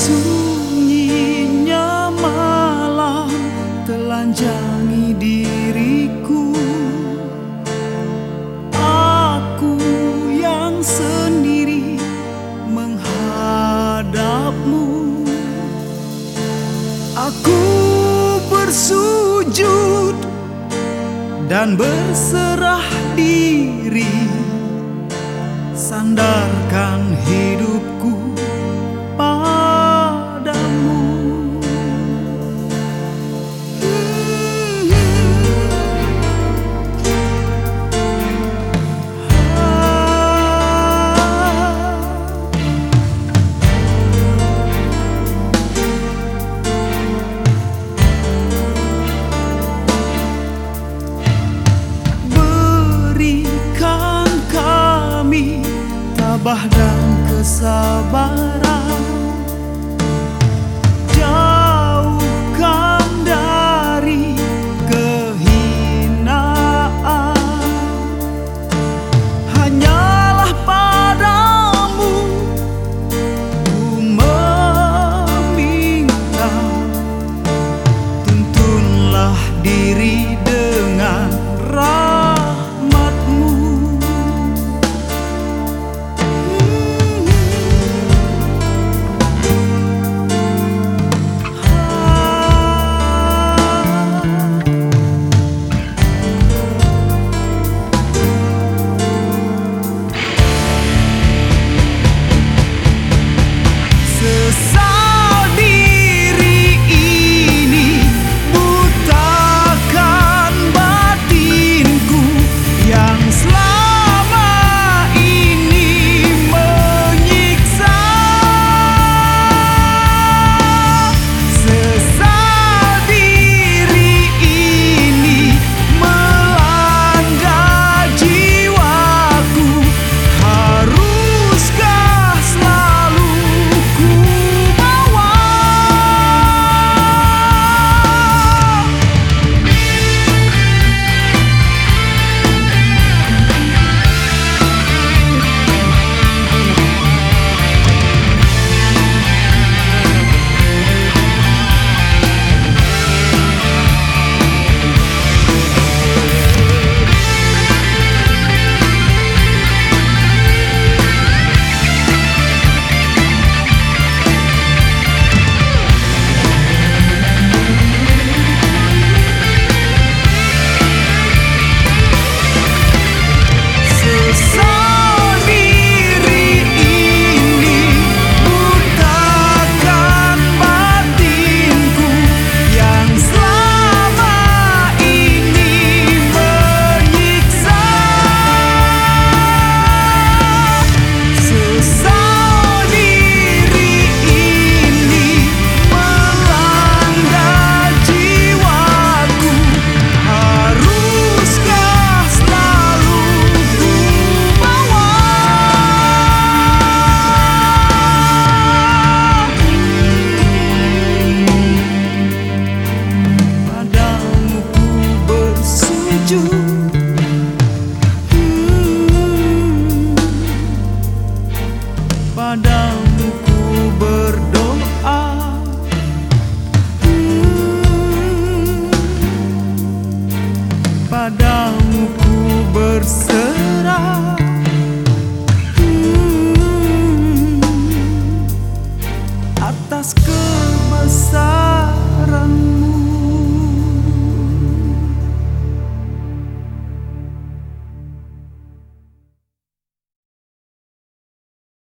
Sunyinya malam telanjangi diriku. Aku yang sendiri menghadapmu. Aku bersujud dan berserah diri. Sandarkan hidupku. tabah dan kesabaran. do